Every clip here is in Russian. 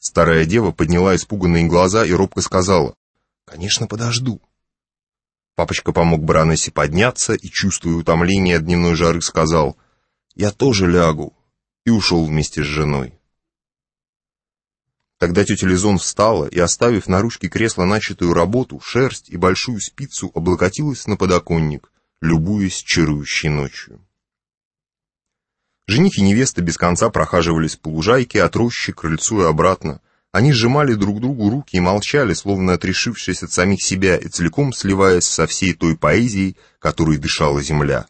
Старая дева подняла испуганные глаза и робко сказала, «Конечно, подожду». Папочка помог баронессе подняться и, чувствуя утомление от дневной жары, сказал, «Я тоже лягу», и ушел вместе с женой. Тогда тетя Лизон встала и, оставив на ручке кресла начатую работу, шерсть и большую спицу, облокотилась на подоконник, любуясь чарующей ночью. Жених и невеста без конца прохаживались по лужайке от рощи к крыльцу и обратно. Они сжимали друг другу руки и молчали, словно отрешившись от самих себя и целиком сливаясь со всей той поэзией, которой дышала земля.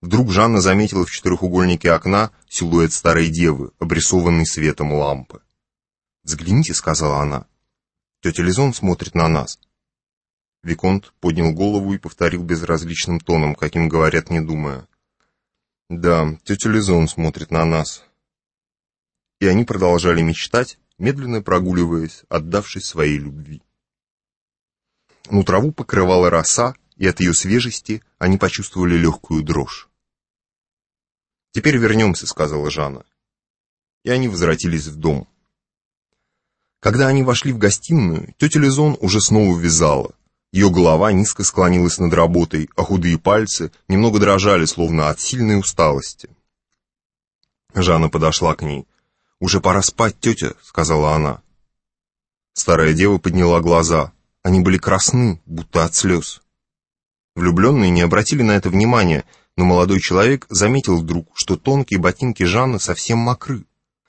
Вдруг Жанна заметила в четырехугольнике окна силуэт старой девы, обрисованный светом лампы. «Взгляните», — сказала она. «Тетя Лизон смотрит на нас». Виконт поднял голову и повторил безразличным тоном, каким говорят, не думая. «Да, тетя Лизон смотрит на нас». И они продолжали мечтать, медленно прогуливаясь, отдавшись своей любви. Но траву покрывала роса, и от ее свежести они почувствовали легкую дрожь. «Теперь вернемся», — сказала Жанна. И они возвратились в дом. Когда они вошли в гостиную, тетя Лизон уже снова вязала. Ее голова низко склонилась над работой, а худые пальцы немного дрожали, словно от сильной усталости. Жанна подошла к ней. «Уже пора спать, тетя», — сказала она. Старая дева подняла глаза. Они были красны, будто от слез. Влюбленные не обратили на это внимания, но молодой человек заметил вдруг, что тонкие ботинки Жанны совсем мокры.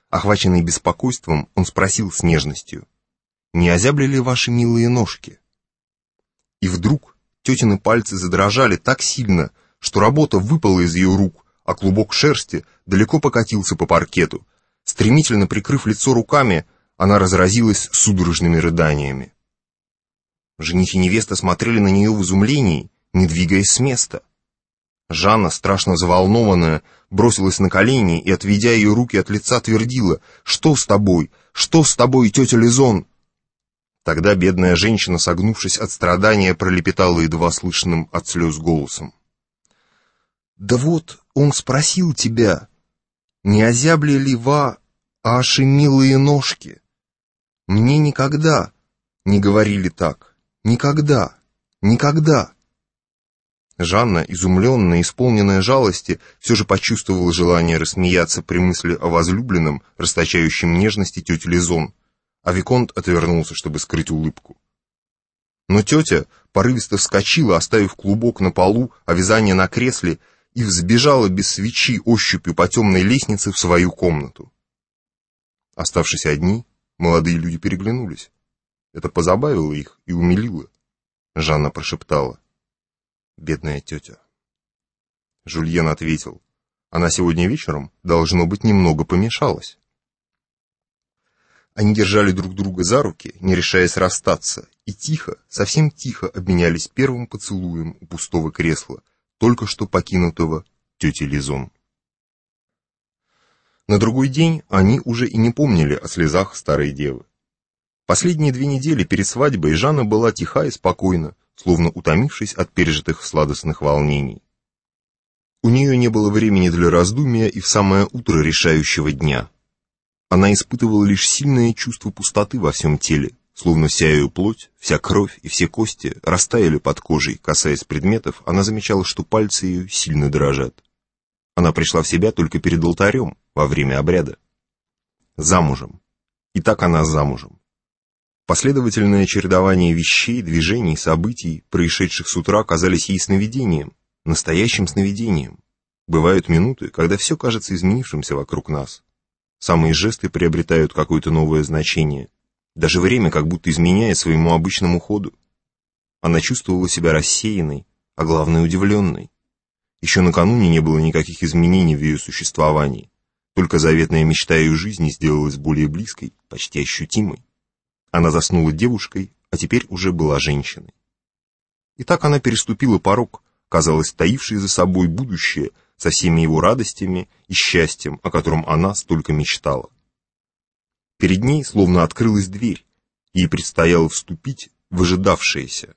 Охваченный беспокойством, он спросил с нежностью, «Не озябли ли ваши милые ножки?» И вдруг тетины пальцы задрожали так сильно, что работа выпала из ее рук, а клубок шерсти далеко покатился по паркету. Стремительно прикрыв лицо руками, она разразилась судорожными рыданиями. Жених и невеста смотрели на нее в изумлении, не двигаясь с места. Жанна, страшно заволнованная, бросилась на колени и, отведя ее руки от лица, твердила «Что с тобой? Что с тобой, тетя Лизон?» Тогда бедная женщина, согнувшись от страдания, пролепетала едва слышным от слез голосом. «Да вот, он спросил тебя, не озябли ли ва аши милые ножки? Мне никогда не говорили так, никогда, никогда». Жанна, изумленная, исполненная жалости, все же почувствовала желание рассмеяться при мысли о возлюбленном, расточающем нежности тете Лизон, а Виконт отвернулся, чтобы скрыть улыбку. Но тетя порывисто вскочила, оставив клубок на полу, а вязание на кресле, и взбежала без свечи ощупью по темной лестнице в свою комнату. Оставшись одни, молодые люди переглянулись. Это позабавило их и умилило. Жанна прошептала бедная тетя. Жульен ответил, она сегодня вечером, должно быть, немного помешалась. Они держали друг друга за руки, не решаясь расстаться, и тихо, совсем тихо обменялись первым поцелуем у пустого кресла, только что покинутого тети Лизон. На другой день они уже и не помнили о слезах старой девы. Последние две недели перед свадьбой Жанна была тиха и спокойна, словно утомившись от пережитых сладостных волнений. У нее не было времени для раздумия и в самое утро решающего дня. Она испытывала лишь сильное чувство пустоты во всем теле, словно вся ее плоть, вся кровь и все кости растаяли под кожей, касаясь предметов, она замечала, что пальцы ее сильно дрожат. Она пришла в себя только перед алтарем, во время обряда. Замужем. И так она замужем. Последовательное чередование вещей, движений, событий, происшедших с утра, казались ей сновидением, настоящим сновидением. Бывают минуты, когда все кажется изменившимся вокруг нас. Самые жесты приобретают какое-то новое значение. Даже время как будто изменяет своему обычному ходу. Она чувствовала себя рассеянной, а главное удивленной. Еще накануне не было никаких изменений в ее существовании. Только заветная мечта ее жизни сделалась более близкой, почти ощутимой. Она заснула девушкой, а теперь уже была женщиной. И так она переступила порог, казалось, таивший за собой будущее со всеми его радостями и счастьем, о котором она столько мечтала. Перед ней словно открылась дверь, ей предстояло вступить в ожидавшееся.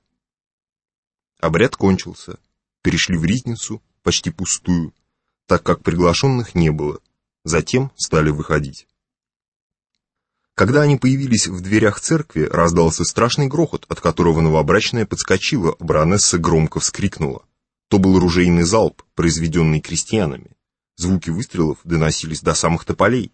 Обряд кончился, перешли в ризницу, почти пустую, так как приглашенных не было, затем стали выходить. Когда они появились в дверях церкви, раздался страшный грохот, от которого новобрачная подскочила, баронесса громко вскрикнула. То был ружейный залп, произведенный крестьянами. Звуки выстрелов доносились до самых тополей.